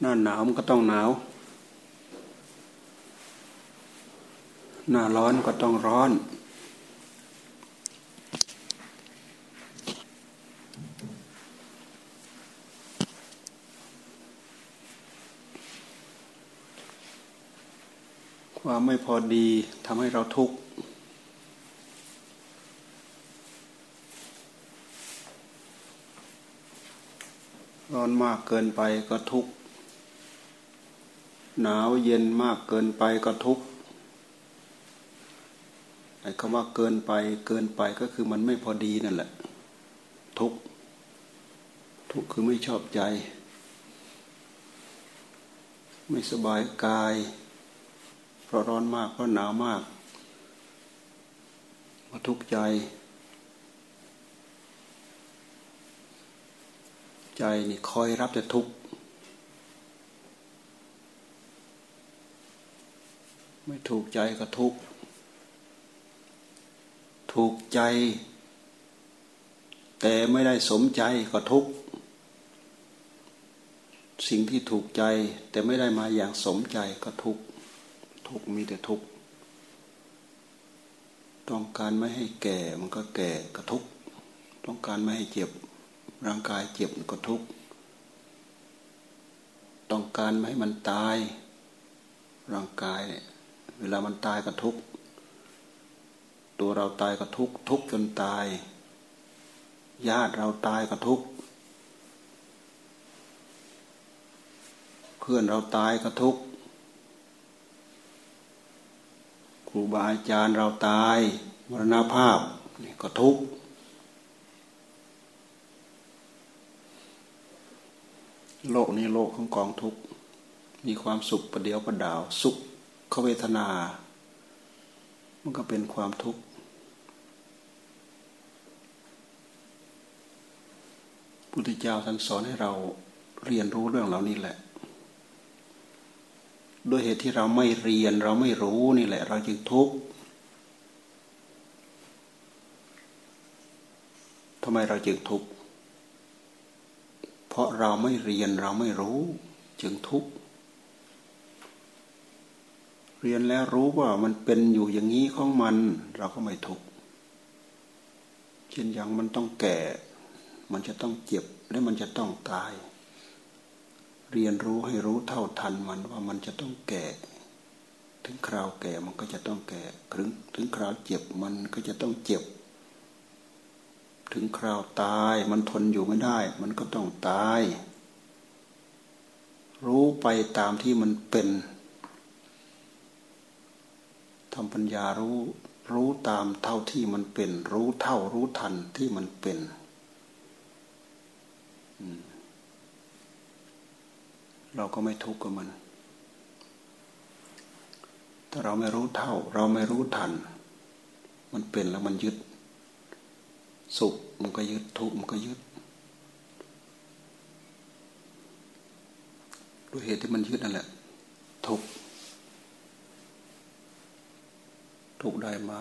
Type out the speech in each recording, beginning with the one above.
หน้าหนาวมันก็ต้องหนาว หน้าร้อนก็ต้องร้อน ความไม่พอดีทำให้เราทุกข์ร้อนมากเกินไปก็ทุกข์ หนาวเย็นมากเกินไปก็ทุกข์ไอ้คำว่าเกินไปเกินไปก็คือมันไม่พอดีนั่นแหละ ทุกข์ทุกข์คือไม่ชอบใจ ไม่สบายกาย เพราะร้อนมากเพราะหนาวมากมาทุกข์ใจ ใจนี่คอยรับแต่ทุกข์ ไม่ถูกใจก็ทุกถูกใจ แต่ไม่ได้สมใจก็ทุกสิ่งที่ถูกใจ แต่ไม่ได้มาอย่างสมใจก็ทุกทุกมีแต่ทุกต้องการไม่ให้แก่มันก็แก่ก็ทุกต้องการไม่ให้เจ็บร่างกายเจ็บก็ทุกต้องการไม่ให้มันตายร่างกายเนี่ย เวลามันตายก็ทุกข์ตัวเราตายก็ทุกข์ทุกข์จนตาย ญาติเราตายก็ทุกข์เพื่อนเราตายก็ทุกข์ครูบาอาจารย์เราตายมรณภาพนี่ก็ทุกข์โลกนี้โลกของกองทุกข์มีความสุขประเดียวประดาวสุข ขเวทนา มันก็เป็นความทุกข์พุทธเจ้าท่านสอนให้เราเรียนรู้เรื่องเหล่านี้แหละ ด้วยเหตุที่เราไม่เรียนเราไม่รู้นี่แหละ เราจึงทุกข์ทำไมเราจึงทุกข์ เพราะเราไม่เรียนเราไม่รู้ จึงทุกข์ เรียนแล้วรู้ว่ามันเป็นอยู่อย่างนี้ของมัน เราก็ไม่ทุกข์เช่นอย่างมันต้องแก่ มันจะต้องเจ็บและมันจะต้องตาย เรียนรู้ให้รู้เท่าทันมันว่ามันจะต้องแก่ ถึงคราวแก่มันก็จะต้องแก่ถึงถึงคราวเจ็บมันก็จะต้องเจ็บ ถึงคราวตายมันทนอยู่ไม่ได้ มันก็ต้องตาย รู้ไปตามที่มันเป็น ทำปัญญารู้รู้ตามเท่าที่มันเป็น รู้เท่ารู้ทันที่มันเป็นเราก็ไม่ทุกข์กับมัน ถ้าเราไม่รู้เท่า เราไม่รู้ทัน มันเป็นแล้วมันยึด สุขมันก็ยึดทุกข์มันก็ยึดด้วยเหตุที่มันยึดนั่นแหละ ทุกข์ ทุกได้มา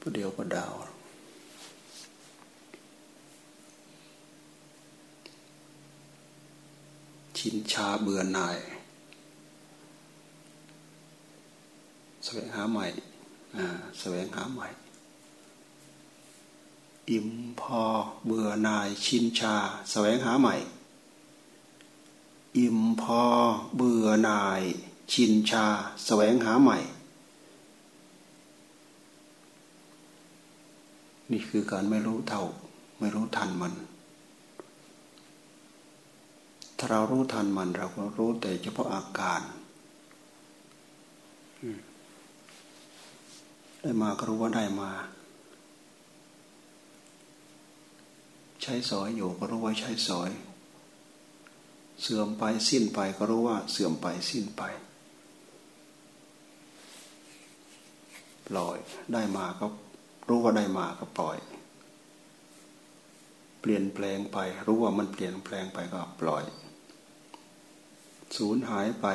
ประเดียวประดาว ชินชาเบื่อหน่ายแสวงหาใหม่แสวงหาใหม่ อิ่มพอเบื่อหน่าย ชินชา แสวงหาใหม่ อิ่มพอเบื่อหน่าย ชินชาสแสวงหาใหม่ นี่คือการไม่รู้เท่า ไม่รู้ทันมัน ถ้าเรารู้ทันมันเราก็รู้แต่เฉพาะอาการได้มาก็รู้ว่าได้มา ใช้สอยอยู่ก็รู้ว่าใช้สอย เสื่อมไปสิ้นไปก็รู้ว่าเสื่อมไปสิ้นไป ปล่อยได้มาก็รู้ว่าได้มาก็ปล่อย เปลี่ยนแปลงไป รู้ว่ามันเปลี่ยนแปลงไปก็ปล่อย สูญหายไป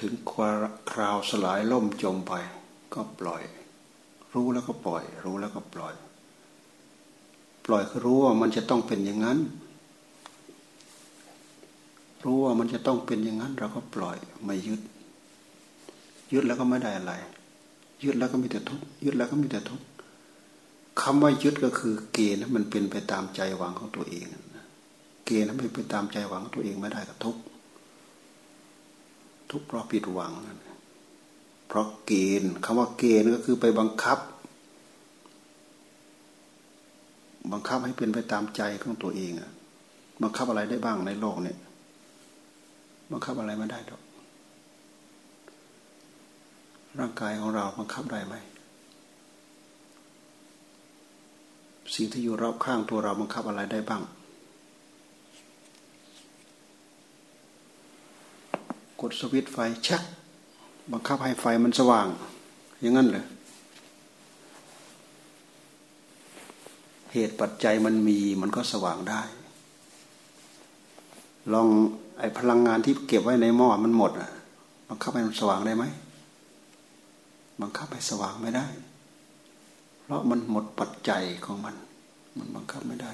ถึงคราวสลายล่มจมไป ก็ปล่อย รู้แล้วก็ปล่อย รู้แล้วก็ปล่อย ปล่อยคือรู้ว่ามันจะต้องเป็นอย่างนั้น รู้ว่ามันจะต้องเป็นอย่างนั้น เราก็ปล่อยไม่ยึด ยึดแล้วก็ไม่ได้อะไร ยึดแล้วก็มีแต่ทุกข์ยึดแล้วก็มีแต่ทุกข์คำว่ายึดก็คือ เกณฑ์มันเป็นไปตามใจหวังของตัวเองเกณฑ์นั้นไม่ไปตามใจหวังของตัวเองไม่ได้ก็ทุกข์ทุกข์เพราะผิดหวังเพราะเกณฑ์คำว่าเกณฑ์ก็คือไปบังคับ บังคับให้เป็นไปตามใจของตัวเองอะบังคับอะไรได้บ้างในโลกเนี่ยบังคับอะไรไม่ได้หรอก ร่างกายของเราบังคับได้ไหม สิ่งที่อยู่รอบข้างตัวเราบังคับอะไรได้บ้าง กดสวิตไฟชัก บังคับให้ไฟมันสว่าง อย่างนั้นเลยเหตุปัจจัยมันมีมันก็สว่างได้ ลองไอ้พลังงานที่เก็บไว้ในหม้อมันหมดอะบังคับให้มันสว่างได้ไหม บังคับให้สว่างไม่ได้ เพราะมันหมดปัจจัยของมัน มันบังคับไม่ได้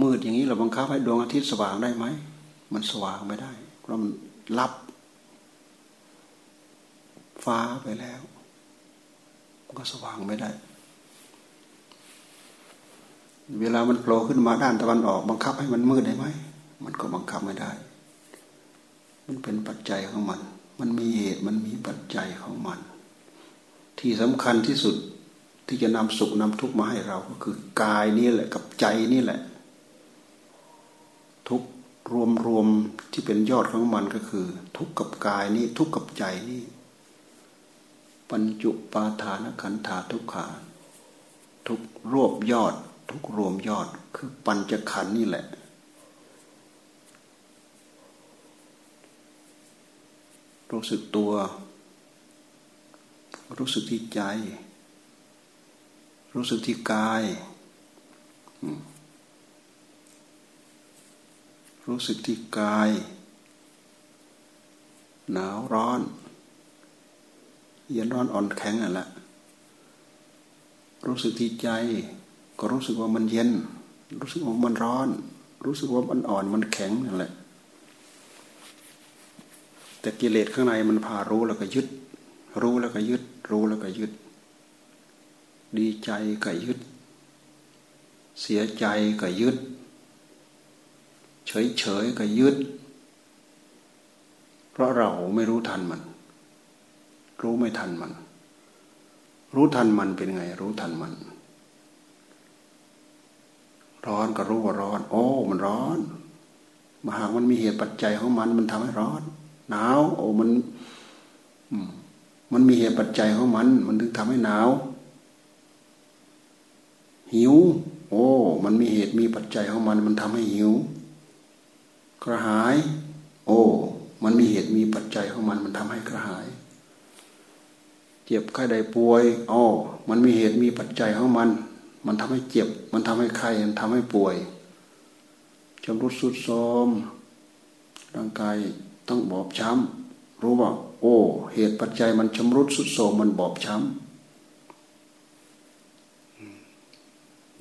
มืดอย่างนี้เราบังคับให้ดวงอาทิตย์สว่างได้ไหม มันสว่างไม่ได้ เพราะมันรับ ฟ้าไปแล้วก็สว่างไม่ได้ เวลามันโผล่ขึ้นมาด้านตะวันออก บังคับให้มันมืดได้ไหม มันก็บังคับไม่ได้ มันเป็นปัจจัยของมัน มันมีเหตุมันมีปัจจัยของมัน ที่สำคัญที่สุดที่จะนำสุขนำทุกข์มาให้เราก็คือกายนี่แหละกับใจนี่แหละ ทุกรวมรวมที่เป็นยอดของมันก็คือ ทุกกับกายนี่ทุกกับใจนี่ ปัญจุปาทานขันธาทุกขาทุกรวบยอด ทุกรวมยอดคือปัญจขันนี่แหละ รู้สึกตัว รู้สึกที่ใจ รู้สึกที่กาย รู้สึกที่กาย หนาวร้อน เย็นร้อนอ่อนแข็งนั่นแหละรู้สึกที่ใจ ก็รู้สึกว่ามันเย็น รู้สึกว่ามันร้อน รู้สึกว่ามันอ่อนมันแข็งนั่นแหละ แต่กิเลสข้างในมันพารู้แล้วก็ยึด รู้แล้วก็ยึด รู้แล้วก็ยึด ดีใจก็ยึด เสียใจก็ยึด เฉยเฉยก็ยึด เพราะเราไม่รู้ทันมัน รู้ไม่ทันมัน รู้ทันมันเป็นไง รู้ทันมัน ร้อนก็รู้ว่าร้อน โอ้ มันร้อนมาหากมันมีเหตุปัจจัยของมันมันทำให้ร้อน หนาว โอ้มันมันมีเหตุปัจจัยของมัน มันถึงทำให้หนาว หิว โอ้ มันมีเหตุมีปัจจัยของมัน มันทำให้หิว กระหาย โอ้ มันมีเหตุมีปัจจัยของมัน มันทำให้กระหาย เจ็บไข้ได้ป่วยอ๋อมันมีเหตุมีปัจจัยของมัน มันทำให้เจ็บ มันทำให้ไข้มันทำให้ป่วยชำรุดสุดโทมร่างกาย ต้องบอบช้ำรู้ว่า โอ้ เหตุปัจจัยมันชำรุดสุดโทมมันบอบช้ำ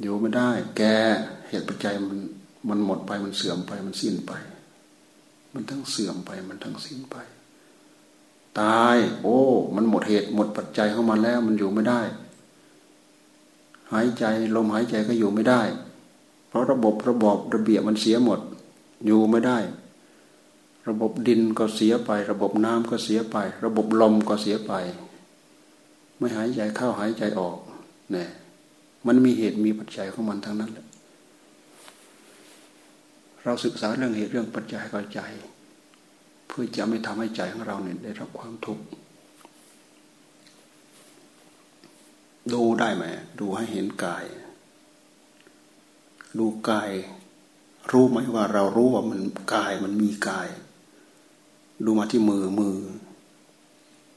อยู่ไม่ได้ แกเหตุปัจจัยมันมันหมดไปมันเสื่อมไปมันสิ้นไป มันทั้งเสื่อมไปมันทั้งสิ้นไป ตาย โอ้ มันหมดเหตุหมดปัจจัยเของมันแล้ว มันอยู่ไม่ได้ หายใจลมหายใจก็อยู่ไม่ได้ เพราะระบบระบบระเบียบมันเสียหมด อยู่ไม่ได้ ระบบดินก็เสียไป ระบบน้ำก็เสียไป ระบบลมก็เสียไป ไม่หายใจเข้าหายใจออกเนี่ยมันมีเหตุมีปัจจัยของมันทั้งนั้นแหละเราศึกษาเรื่องเหตุเรื่องปัจจัยเข้าใจ เพื่อจะไม่ทำให้ใจของเราเนี่ยได้รับความทุกข์ดูได้ไหมดูให้เห็นกาย ดูกาย รู้ไหมว่าเรารู้ว่ามันกายมันมีกาย ดูมาที่มือมือ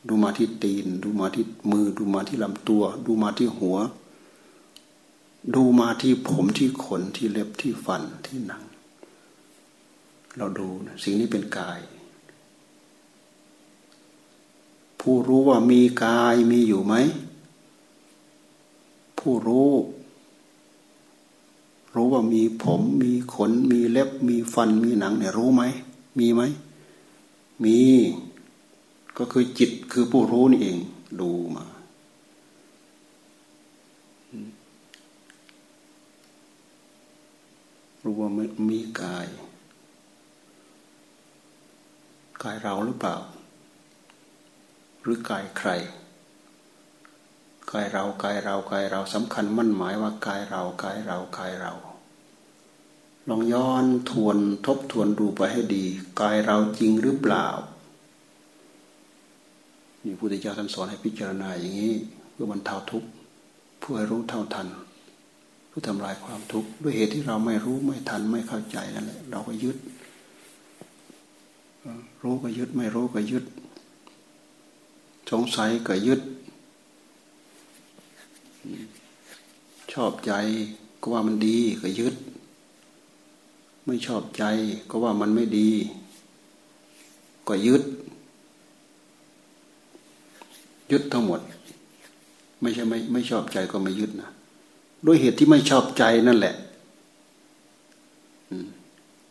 ดูมาที่ตีน ดูมาที่มือ ดูมาที่ลำตัว ดูมาที่หัว ดูมาที่ผมที่ขนที่เล็บที่ฟันที่หนัง เราดูสิ่งนี้เป็นกาย ผู้รู้ว่ามีกายมีอยู่ไหม ผู้รู้รู้ว่ามีผมมีขนมีเล็บมีฟันมีหนังเนี่ยรู้ไหม มีไหม มี ก็คือจิตคือผู้รู้นี่เอง ดูมา รู้ว่ามีกาย กายเราหรือเปล่า หรือกายใคร กายเรา กายเรา กายเราสำคัญมั่นหมายว่ากายเรา กายเรา กายเรา ลองย้อนทวนทบทวนดูไปให้ดีกายเราจริงหรือเปล่ามีพุทธเจ้าท่านสอนให้พิจารณาอย่างนี้เพื่อบรรเทาทุกข์เพื่อให้รู้เท่าทันเพื่อทำลายความทุกข์ด้วยเหตุที่เราไม่รู้ไม่ทันไม่เข้าใจนั่นแหละเราก็ยึด รู้ก็ยึดไม่รู้ก็ยึด สงสัยก็ยึด ชอบใจก็ว่ามันดีก็ยึด ไม่ชอบใจ ก็ว่ามันไม่ดี ก็ยึด ยึดทั้งหมด ไม่ใช่ไม่ไม่ชอบใจก็ไม่ยึดนะด้วยเหตุที่ไม่ชอบใจนั่นแหละ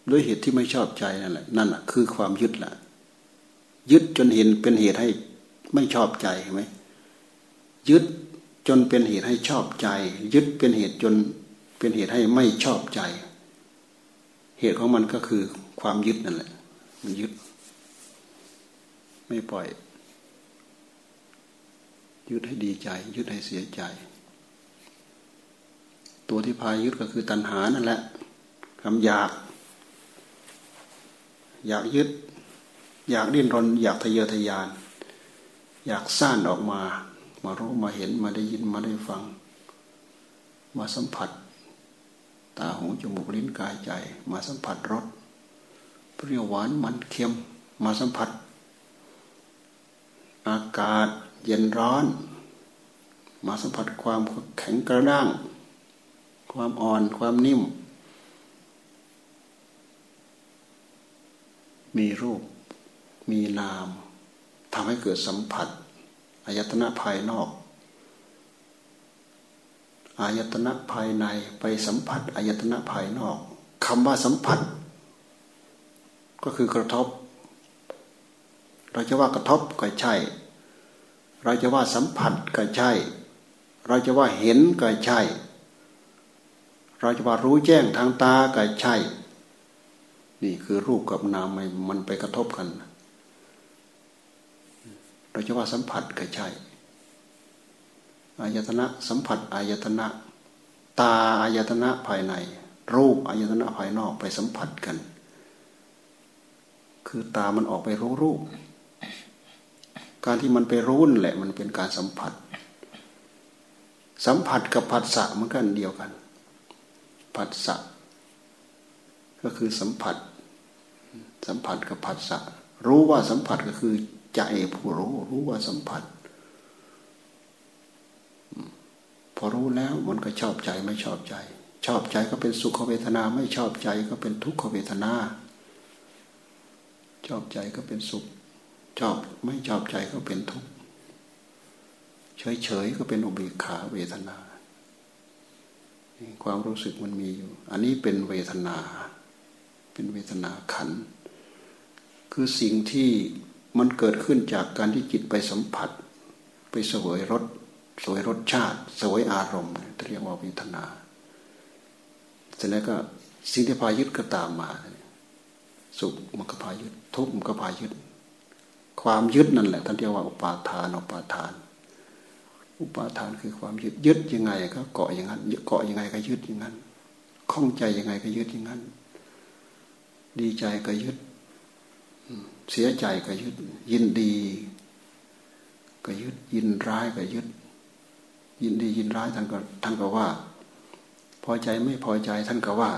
ด้วยเหตุที่ไม่ชอบใจนั่นแหละนั่นแหละคือความยึดแหละยึดจนเห็นเป็นเหตุให้ไม่ชอบใจใช่ไหมยึดจนเป็นเหตุให้ชอบใจ ยึดเป็นเหตุจนเป็นเหตุให้ไม่ชอบใจ เหตุของมันก็คือความยึดนั่นแหละ มันยึด ไม่ปล่อย ยึดให้ดีใจ ยึดให้เสียใจ ตัวที่พายึดก็คือตัณหานั่นแหละคำอยาก อยากยึด อยากดิ้นรน อยากทะเยอทะยาน อยากสร้างออกมา มารู้มาเห็นมาได้ยินมาได้ฟัง มาสัมผัส ตาหูจมูกลิ้นกายใจ มาสัมผัสรสเปรี้ยวหวานมันเค็มมาสัมผัส อากาศเย็นร้อน มาสัมผัสความแข็งกระด้าง ความอ่อนความนิ่ม มีรูปมีนามทำให้เกิดสัมผัสอายตนะภายนอก อายตนะภายในไปสัมผัสอายตนะภายนอกคำว่าสัมผัส ก็คือกระทบ เราจะว่ากระทบก็ใช่ เราจะว่าสัมผัสก็ใช่ เราจะว่าเห็นก็ใช่ เราจะว่ารู้แจ้งทางตาก็ใช่ นี่คือรูปกับนามมันไปกระทบกัน เราจะว่าสัมผัสก็ใช่ อายตนะสัมผัสอายตนะ ตาอายตนะภายใน รูปอายตนะภายนอกไปสัมผัสกัน คือตามันออกไปรู้รูป การที่มันไปรู้นั่นแหละ มันเป็นการสัมผัส สัมผัสกับผัสสะมันกันเดียวกันผัสสะก็คือสัมผัส สัมผัสกับผัสสะรู้ว่าสัมผัสก็คือใจผู้รู้ รู้ว่าสัมผัส พอรู้แล้วมันก็ชอบใจไม่ชอบใจ ชอบใจก็เป็นสุขเวทนาไม่ชอบใจก็เป็นทุกขเวทนา ชอบใจก็เป็นสุข ชอบไม่ชอบใจก็เป็นทุกข์เฉยๆก็เป็นอุเบกขาเวทนาความรู้สึกมันมีอยู่ อันนี้เป็นเวทนา เป็นเวทนาขัน คือสิ่งที่มันเกิดขึ้นจากการที่จิตไปสัมผัส ไปสวยรส สวยรสชาติ สวยอารมณ์เรียกว่าวิทนาเสร็จแล้วก็สิ่งที่พายึดก็ตามมา สุขมันก็พายึดทุกข์มันก็พายึด ความยึดนั่นแหละท่านเรียกว่าอุปาทานอุปาทาน อุปาทานคือความยึดยึดยังไง ก็เกาะอย่างนั้นเกาะยังไงก็ยึดอย่างนั้นข้องใจยังไงก็ยึดอย่างนั้น ดีใจก็ยึด เสียใจก็ยึด ยินดี ก็ยึดยินร้ายก็ยึด ยินดียินร้ายท่านก็ท่านก็ว่า พอใจไม่พอใจท่านก็ว่า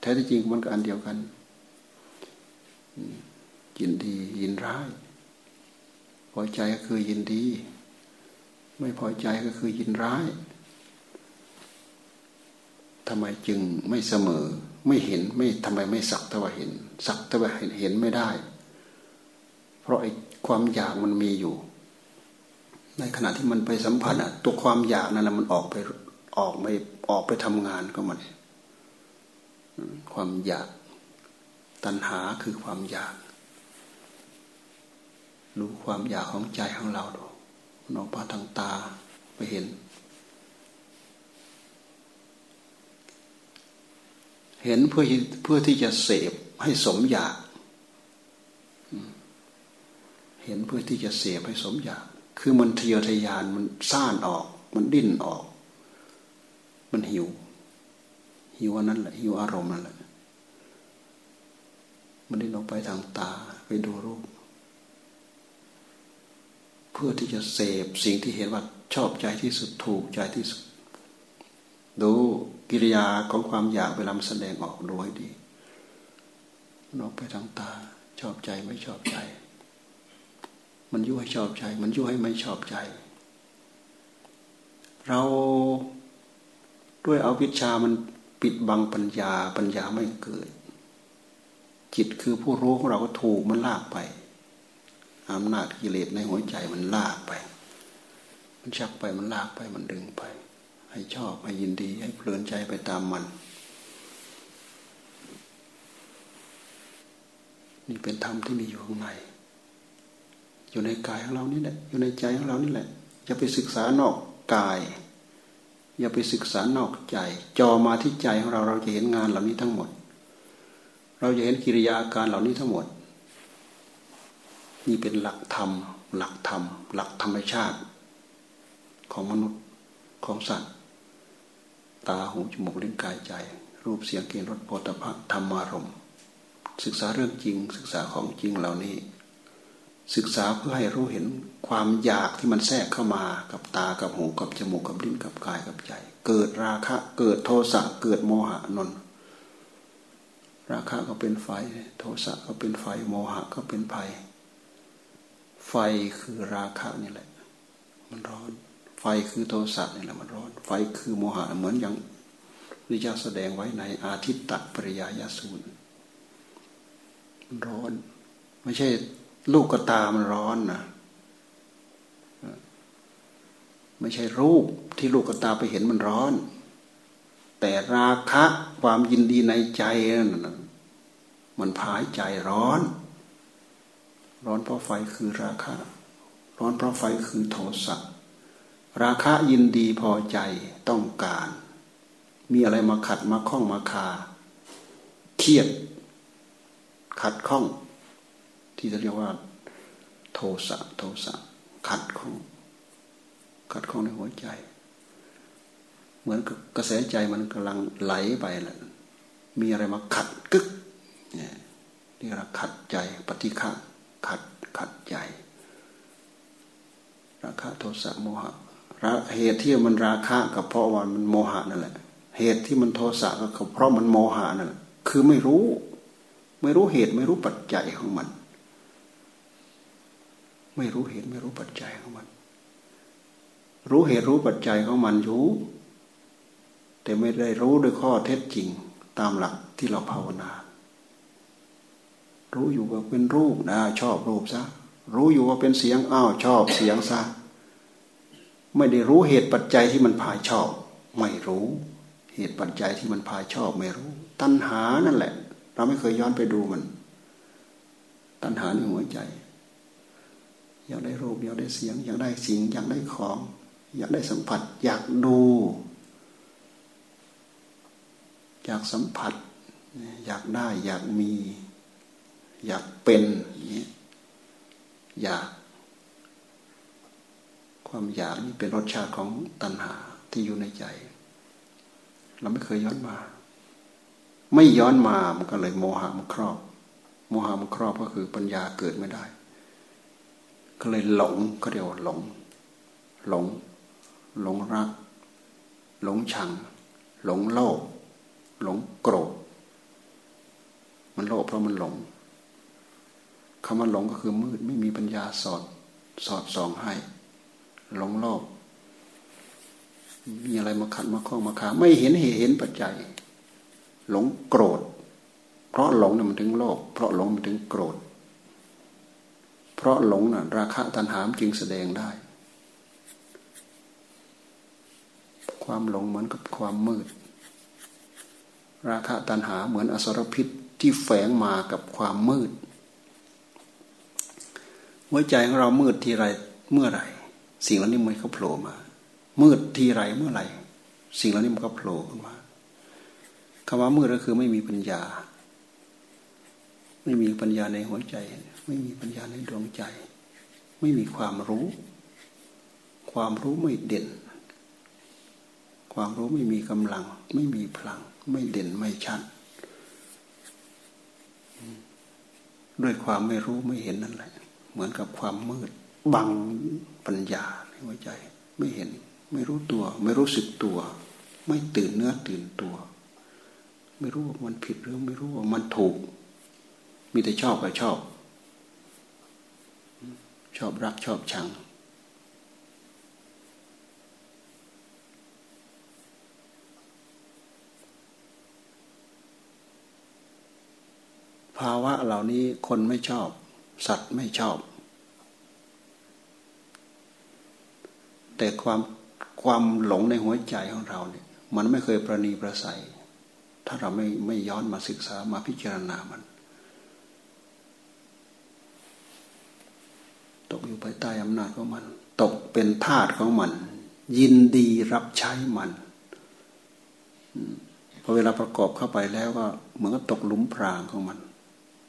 แท้ที่จริงมันก็อันเดียวกันยินดียินร้าย พอใจก็คือยินดี ไม่พอใจก็คือยินร้ายทำไมจึงไม่เสมอ ไม่เห็นไม่ทำไมไม่สักแต่ว่าเห็น สักแต่ว่าเห็นเห็นไม่ได้ เพราะไอ้ความอยากมันมีอยู่ ในขณะที่มันไปสัมผัสอะตัวความอยากนั่นแหละมันออกไปออกไปออกไปทำงานก็มัน ความอยากตัณหาคือความอยาก รู้ความอยากของใจของเราดูนอกมาทางตาไปเห็น เห็นเพื่อเพื่อที่จะเสพให้สมอยาก เห็นเพื่อที่จะเสพให้สมอยาก คือมันทะเยอทะยานมันซ่านออก มันดิ้นออก มันหิว หิวอันนั้นแหละหิวอารมณ์นั่นแหละมันดิ้นออกไปทางตาไปดูรูป เพื่อที่จะเสพสิ่งที่เห็นว่าชอบใจที่สุดถูกใจที่สุด ดูกิริยาของความอยากเวลามันแสดงออกดูให้ดีนอกไปทางตา ชอบใจไม่ชอบใจ มันยุ่ให้ชอบใจ มันยุ่ให้ไม่ชอบใจ เราด้วยเอาวิชามันปิดบังปัญญาปัญญาไม่เกิด จิตคือผู้รู้ของเราก็ถูกมันลากไปอำนาจกิเลสในหัวใจมันลากไป มันชักไปมันลากไปมันดึงไป ให้ชอบให้ยินดี ให้เพลินใจไปตามมันนี่เป็นธรรมที่มีอยู่ข้างใน อยู่ในกายของเรานี่แหละอยู่ในใจของเรานี่แหละ อย่าไปศึกษานอกกาย อย่าไปศึกษานอกใจ จอมาที่ใจของเราเราจะเห็นงานเหล่านี้ทั้งหมด เราจะเห็นกิริยาการเหล่านี้ทั้งหมด นี่เป็นหลักธรรม หลักธรรม หลักธรรมชาติ ของมนุษย์ของสัตว์ ตาหูจมูกลิ้นกายใจ รูปเสียงกลิ่นรสโผฏฐัพพะธรรมารมศึกษาเรื่องจริงศึกษาของจริงเหล่านี้ ศึกษาเพื่อให้รู้เห็นความอยากที่มันแทรกเข้ามากับตากับหูกับจมูกกับลิ้นกับกายกับใจเกิดราคะเกิดโทสะเกิดโมหะนนราคะก็เป็นไฟ โทสะก็เป็นไฟโมหะก็เป็นไฟไฟคือราคะนี่แหละ มันร้อน ไฟคือโทสะนี่แหละมันร้อน ไฟคือโมหะเหมือนอย่างพระเจ้าแสดงไว้ในอาทิตตปริยายสูตรร้อน ไม่ใช่ ลูกกระตามันร้อนนะไม่ใช่รูปที่ลูกกระตาไปเห็นมันร้อน แต่ราคะความยินดีในใจนั่นมันพายใจร้อน ร้อนเพราะไฟคือราคะ ร้อนเพราะไฟคือโทสะราคะยินดีพอใจต้องการ มีอะไรมาขัดมาข้องมาคาเครียดขัดข้อง ที่จะเรียกว่า โทสะโทสะขัดของขัดของในหัวใจ เหมือนกับกระแสใจมันกำลังไหลไปแหละมีอะไรมาขัดกึกเนี่ยนี่เราขัดใจปฏิฆะขัดขัดใจราคะโทสะโมหะเหตุที่มันราคะก็เพราะว่ามันโมหะนั่นแหละ เหตุที่มันโทสะก็เพราะมันโมหะนั่นแหละคือไม่รู้ ไม่รู้เหตุไม่รู้ปัจจัยของมัน ไม่รู้เหตุไม่รู้ปัจจัยของมัน รู้เหตุรู้ปัจจัยของมันอยู่ แต่ไม่ได้รู้ด้วยข้อเท็จจริงตามหลักที่เราภาวนา รู้อยู่ว่าเป็นรูปนะชอบรูปซะ รู้อยู่ว่าเป็นเสียงอ้าวชอบเสียงซะ ไม่ได้รู้เหตุปัจจัยที่มันพายชอบ ไม่รู้ เหตุปัจจัยที่มันพายชอบไม่รู้ ตัณหานั่นแหละ เราไม่เคยย้อนไปดูมัน ตัณหาในหัวใจ อยากได้รูปอยากได้เสียง อยากได้สิ่งอยากได้ของ อยากได้สัมผัส อยากดู อยากสัมผัส อยากได้อยากมี อยากเป็นนี้อยาก ความอยากนี่เป็นรสชาติของตัณหาที่อยู่ในใจ เราไม่เคยย้อนมา ไม่ย้อนมามันก็เลยโมหะมันครอบ โมหะมันครอบก็คือปัญญาเกิดไม่ได้ ก็เลยหลงก็เรียกว่าหลง หลง หลงรัก หลงชัง หลงโลภหลงโกรธ มันโลภเพราะมันหลงคำว่าหลงก็คือมืดไม่มีปัญญาสอดสอดส่องให้หลงโลภมีอะไรมาขัดมาข้องมาขาไม่เห็นเหตุเห็นปัจจัย หลงโกรธ เพราะหลงเนี่ยมันถึงโลภเพราะหลงมันถึงโกรธ เพราะหลงน่ะ ราคะตัณหามจึงแสดงได้ ความหลงเหมือนกับความมืด ราคะตัณหาเหมือนอสรพิษที่แฝงมากับความมืดหัวใจของเรามืดทีไรเมื่อไหร่ สิ่งเหล่านี้มันก็โผล่มา มืดทีไรเมื่อไหร่ สิ่งเหล่านี้มันก็โผล่ขึ้นมาคำว่ามืดก็คือไม่มีปัญญา ไม่มีปัญญาในหัวใจ ไม่มีปัญญาในดวงใจ ไม่มีความรู้ ความรู้ไม่เด่น ความรู้ไม่มีกำลัง ไม่มีพลัง ไม่เด่นไม่ชัด ด้วยความไม่รู้ไม่เห็นนั่นแหละ เหมือนกับความมืดบังปัญญาในหัวใจ ไม่เห็น ไม่รู้ตัว ไม่รู้สึกตัว ไม่ตื่นเนื้อตื่นตัว ไม่รู้ว่ามันผิดหรือไม่รู้ว่ามันถูก มีแต่ชอบกับชอบ ชอบรักชอบชัง ภาวะเหล่านี้คนไม่ชอบ สัตว์ไม่ชอบ แต่ความความหลงในหัวใจของเราเนี่ย มันไม่เคยประนีประสัย ถ้าเราไม่ไม่ย้อนมาศึกษามาพิจารณามัน ตกอยู่ ภายใต้อำนาจของมัน ตกเป็นทาสของมัน ยินดีรับใช้มันพอเวลาประกอบเข้าไปแล้วก็เหมือนกับตกหลุมพรางของมัน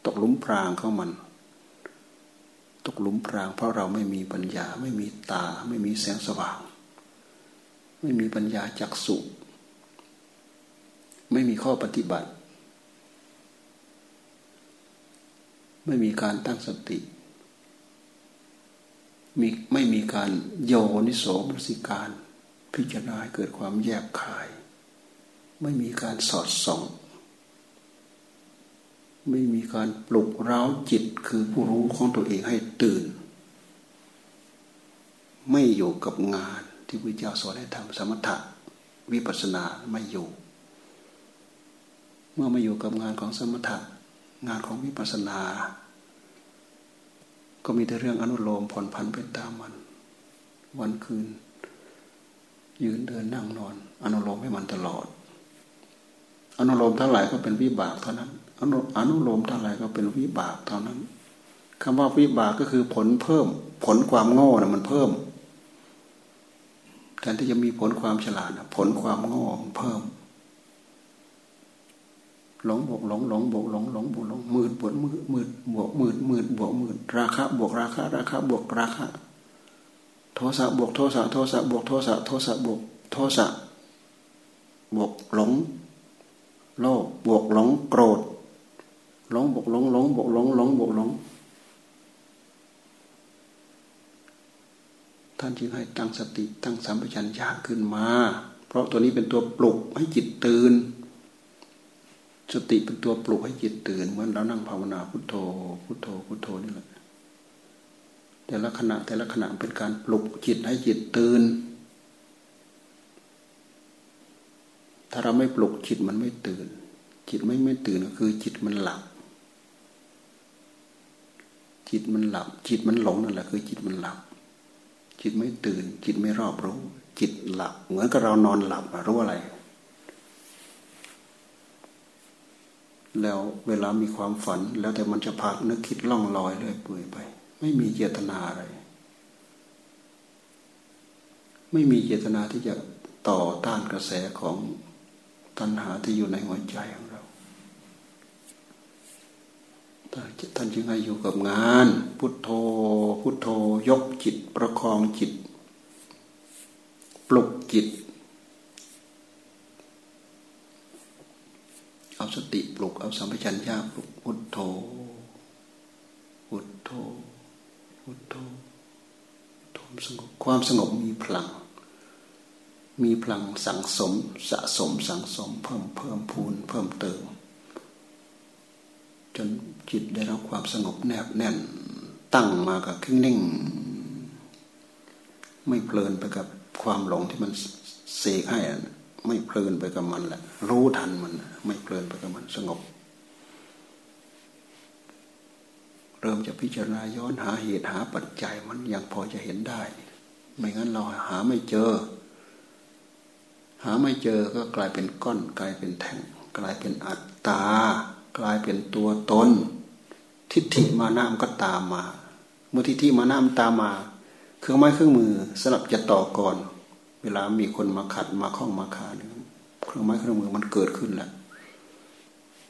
ตกหลุมพรางของมัน ตกหลุมพราง เพราะเราไม่มีปัญญา ไม่มีตา ไม่มีแสงสว่าง ไม่มีปัญญาจักสุไม่มีข้อปฏิบัติ ไม่มีการตั้งสติ มีไม่มีการโยนิโสมนสิการ พิจารณาเกิดความแยบคาย ไม่มีการสอดส่อง ไม่มีการปลุกเร้าจิตคือผู้รู้ของตัวเองให้ตื่น ไม่อยู่กับงานที่พระเจ้าสอนให้ทำสมถะวิปัสสนาไม่อยู่ เมื่อไมาอยู่กับงานของสมถะงานของวิปัสสนา ก็มีแต่เรื่องอนุโลมผ่อนผันไปตามมัน วันคืน ยืนเดินนั่งนอน อนุโลมให้มันตลอด อนุโลมเท่าไหร่ก็เป็นวิบากเท่านั้น อนุอนุโลมเท่าไหร่ก็เป็นวิบากเท่านั้นคำว่าวิบากก็คือผลเพิ่ม ผลความโง่นะมันเพิ่มแทนที่จะมีผลความฉลาดผลความโง่เพิ่ม หลงบวกหลงหลงบวกหลงหลงบวกหลงมืดบวกมืดมืดบวกมืดมืดบวกมืดราคะบวกราคะราคะบวกราคะโทสะบวกโทสะโทสะบวกโทสะโทสะบวกโทสะบวกหลง โลภบวกหลงโกรธหลงบวกหลงหลงบวกหลงหลงบวกหลง ท่านจึงให้ตั้งสติตั้งสัมปชัญญะขึ้นมา เพราะตัวนี้เป็นตัวปลุกให้จิตตื่น สติเป็นตัวปลุกให้จิตตื่นเหมือนเรานั่งภาวนาพุทโธ พุทโธพุทโธนี่แหละแต่ละขณะแต่ละขณะเป็นการปลุกจิตให้จิตตื่น ถ้าเราไม่ปลุกจิตมันไม่ตื่น จิตไม่ไม่ตื่นก็คือจิตมันหลับ จิตมันหลับ จิตมันหลงนั่นแหละคือจิตมันหลับ จิตไม่ตื่น จิตไม่รอบรู้ จิตหลับ เหมือนกับเรานอนหลับรู้อะไร แล้วเวลามีความฝัน แล้วแต่มันจะพานึกคิดล่องลอยเลยเปื่อยไป ไม่มีเจตนาอะไร ไม่มีเจตนาที่จะต่อต้านกระแสของตัณหาที่อยู่ในหัวใจของเราท่านจึงให้อยู่กับงาน พุทโธ พุทโธ ยกจิตประคองจิต ปลุกจิต เอาสติปลุก เอาสัมปชัญญะปลุกพุทโธพุทโธพุทโธทมสงบความสงบมีพลัง มีพลังสังสมสะสมสังสม เพิ่มเพิ่มพูนเพิ่มเติม จนจิตได้รับความสงบแนบแน่น ตั้งมากับครึ่งนิ่ง ไม่เพลินไปกับความหลงที่มันเสกให้ ไม่เพลินไปกับมันแหละรู้ทันมัน ไม่เพลินไปกับมันสงบ เริ่มจะพิจารณาย้อนหาเหตุหาปัจจัยมันยังพอจะเห็นได้ ไม่งั้นเราหาไม่เจอ หาไม่เจอก็กลายเป็นก้อน กลายเป็นแท่งกลายเป็นอัตตา กลายเป็นตัวตน ทิฏฐิมานะมันก็ตามมา เมื่อทิฏฐิมานะมันตามมา เครื่องไม้เครื่องมือสำหรับจะต่อก่อน เวลามีคนมาขัดมาข้องมาขาดเครื่องไม้เครื่องมือมันเกิดขึ้นแล้ว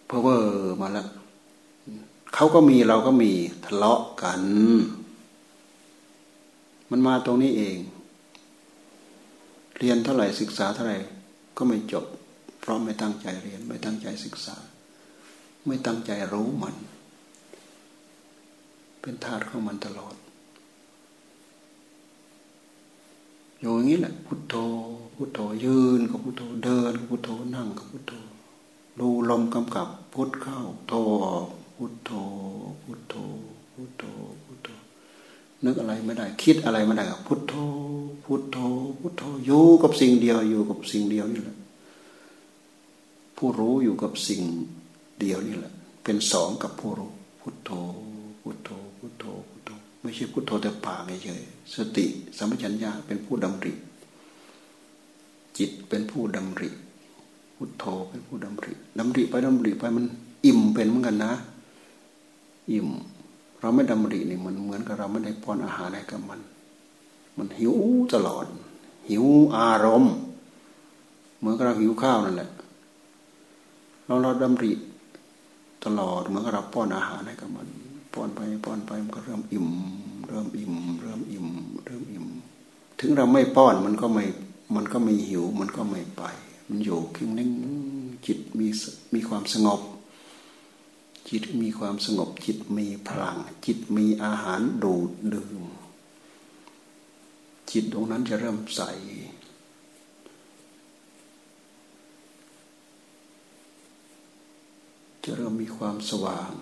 เพราะว่ามาแล้วเขาก็มีเราก็มีทะเลาะกัน มันมาตรงนี้เอง เรียนเท่าไหร่ศึกษาเท่าไหร่ก็ไม่จบ เพราะไม่ตั้งใจเรียน ไม่ตั้งใจศึกษา ไม่ตั้งใจรู้มัน เป็นธาตุของมันตลอด อยู่อย่างนี้แหละพุทโธพุทโธยืนกับพุทโธเดินกับพุทโธนั่งกับพุทโธดูลมกำกับพุทเข้าโธออกพุทโธพุทโธพุทโธพุทโธนึกอะไรไม่ได้ คิดอะไรไม่ได้กับพุทโธพุทโธพุทโธอยู่กับสิ่งเดียวอยู่กับสิ่งเดียวนี่แหละผู้รู้อยู่กับสิ่งเดียวนี่แหละ เป็นสองกับผู้รู้พุทโธพุทโธพุทโธพุทโธไม่ใช่พุทโธแต่ปากเฉย สติสัมปชัญญะเป็นผู้ดำริ จิตเป็นผู้ดำริ พุทโธเป็นผู้ดำริดำริไปดำริไปมันอิ่มเป็นเหมือนกันนะ อิ่ม เราไม่ดำรินี่มันเหมือนกับเราไม่ได้ป้อนอาหารให้กับมัน มันหิวตลอด หิวอารมณ์เหมือนกับเราหิวข้าวนั่นแหละเราเราดำริตลอดเหมือนกับเราป้อนอาหารให้กับมัน ป้อนไปป้อนไปมันก็เริ่มอิ่ม เริ่มอิ่ม เริ่มอิ่ม เริ่มอิ่ม ถึงเราไม่ป้อนมันก็ไม่มันก็ไม่หิว มันก็ไม่ไป มันอยู่คิงนิ่งจิตมีมีความสงบ จิตมีความสงบ จิตมีพลัง จิตมีอาหารดูดดื่มจิตตรงนั้นจะเริ่มใสจะเริ่มมีความสว่าง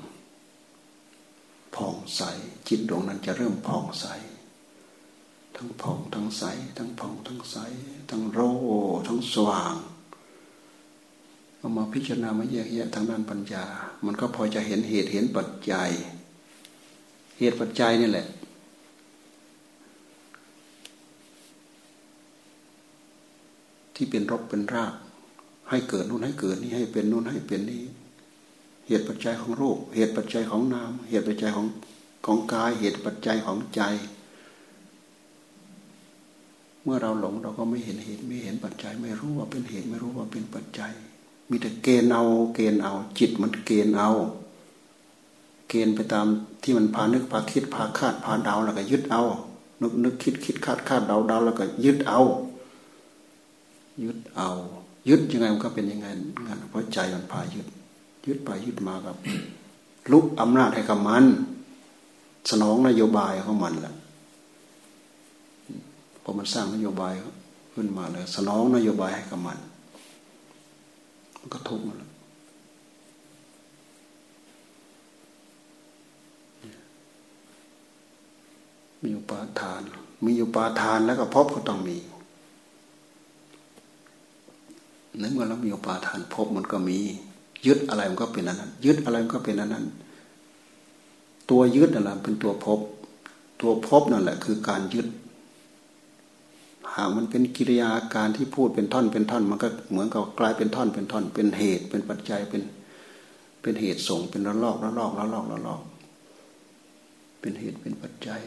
ผ่องใส จิตดวงนั้นจะเริ่มผ่องใส ทั้งผ่องทั้งใส ทั้งผ่องทั้งใส ทั้งโรทั้งสว่างเอามาพิจารณามาแยกแยะทางด้านปัญญา มันก็พอจะเห็นเหตุเห็นปัจจัย เหตุปัจจัยนี่แหละ ที่เป็นรบเป็นราก ให้เกิดนู่นให้เกิดนี่ให้เป็นนู่นให้เป็นนี่ เหตุปัจจัยของรูป เหตุปัจจัยของนาม เหตุปัจจัยของของกาย เหตุปัจจัยของใจ เมื่อเราหลงเราก็ไม่เห็นเหตุไม่เห็นปัจจัย ไม่รู้ว่าเป็นเหตุไม่รู้ว่าเป็นปัจจัย มีแต่เกณฑ์เอาเกณฑ์เอา จิตมันเกณฑ์เอา เกณฑ์ไปตามที่มันพานึกพาคิดพาคาดพาเดาแล้วก็ยึดเอานึกนึกคิดคิดคาดคาดเดาเดาแล้วก็ยึดเอา ยึดเอา ยึดยังไงมันก็เป็นยังไงงันเพราะใจมันพายึด ยึดไปยึดมากับลุกอำนาจให้กับมัน สนองนโยบายของมันแหละพอมันสร้างนโยบายขึ้นมาเลยสนองนโยบายให้กับมัน มันก็ทุกข์แล้วมีอุปาทาน มีอุปาทานแล้วก็พบก็ต้องมีในเมื่อเรามีอุปาทานพบมันก็มี ยึดอะไรมันก็เป็นอันนั้น ยึดอะไรมันก็เป็นอันนั้น ตัวยึดนั่นแหละเป็นตัวพบ ตัวพบนั่นแหละ คือการยึด หากมันเป็นกิริยาการที่พูดเป็นท่อนเป็นท่อน มันก็เหมือนกับกลายเป็นท่อนเป็นท่อน เป็นเหตุเป็นปัจจัยเป็นเป็นเหตุส่งเป็นระลอกระลอกระลอกระลอกเป็นเหตุเป็นปัจจัย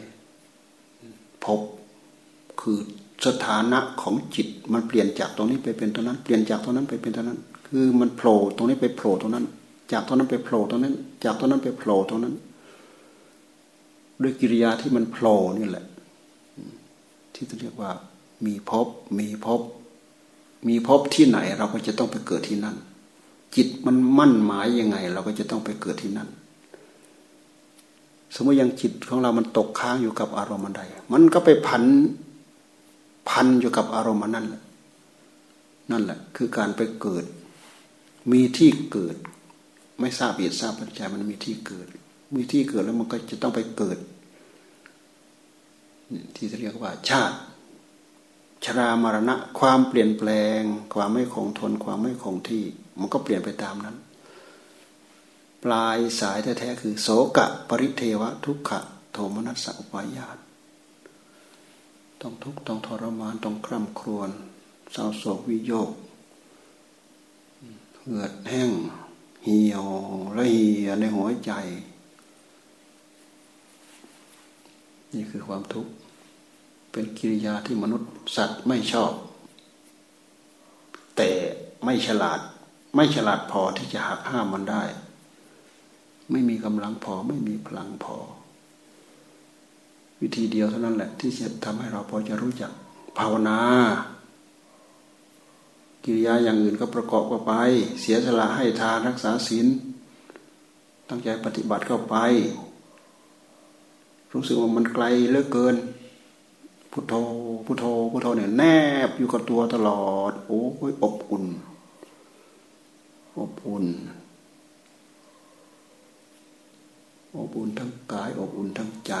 พบคือสถานะของจิตมันเปลี่ยนจากตรงนี้ไปเป็นตรงนั้น เปลี่ยนจากตรงนั้นไปเป็นตรงนั้น คือมันโผล่ตรงนี้ไปโผล่ตรงนั้น จากตรงนั้นไปโผล่ตรงนั้น จากตรงนั้นไปโผล่ตรงนั้น ด้วยกิริยาที่มันโผล่นี่แหละ ที่จะเรียกว่า มีพบมีพบ มีพบที่ไหน เราก็จะต้องไปเกิดที่นั่น จิตมันมั่นหมายยังไง เราก็จะต้องไปเกิดที่นั่นสมมติยังจิตของเรามันตกค้างอยู่กับอารมณ์ใด มันก็ไปพันพันอยู่กับอารมณ์นั่นแหละนั่นแหละ คือการไปเกิด มีที่เกิด ไม่ทราบเหตุทราบปัจจัยมันมีที่เกิด มีที่เกิดแล้วมันก็จะต้องไปเกิด ที่เรียกว่า ชาติ ชรามรณะ ความเปลี่ยนแปลง ความไม่คงทน ความไม่คงที่ มันก็เปลี่ยนไปตามนั้น ปลายสายแท้ๆคือ โสกะ ปริเทวะ ทุกขะ โทมนัสสะอุปายาตต้องทุกข์ต้องทรมานต้องคร่ำครวญเศร้าโศกวิโยก เหงื่อแห้งเหี่ยวละเหี่ยในหัวใจ นี่คือความทุกข์ เป็นกิริยาที่มนุษย์สัตว์ไม่ชอบ แต่ไม่ฉลาด ไม่ฉลาดพอที่จะหักห้ามมันได้ ไม่มีกำลังพอไม่มีพลังพอ วิธีเดียวเท่านั้นแหละ ที่จะทำให้เราพอจะรู้จักภาวนา กิริยาอย่างอื่นก็ประกอบเข้าไป เสียสละให้ทานรักษาศีลตั้งใจปฏิบัติเข้าไป รู้สึกว่ามันไกลเหลือเกินพุทโธพุทโธพุทโธเนี่ยแนบอยู่กับตัวตลอด โอ้ยอบอุ่น อบอุ่นอบอุ่นทั้งกายอบอุ่นทั้งใจ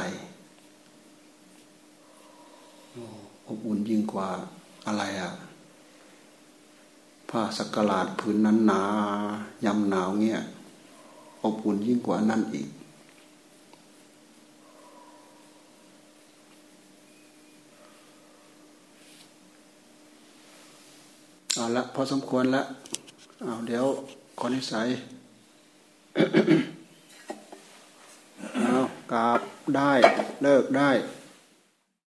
อบอุ่นยิ่งกว่าอะไรอะ ผ้าสักลาดผืนนั้นหนายำหนาวเงี้ยอบอุ่นยิ่งกว่านั้นอีก เอาละพอสมควรละเอาเดี๋ยวขอนิสัยเอากราบได้เลิกได้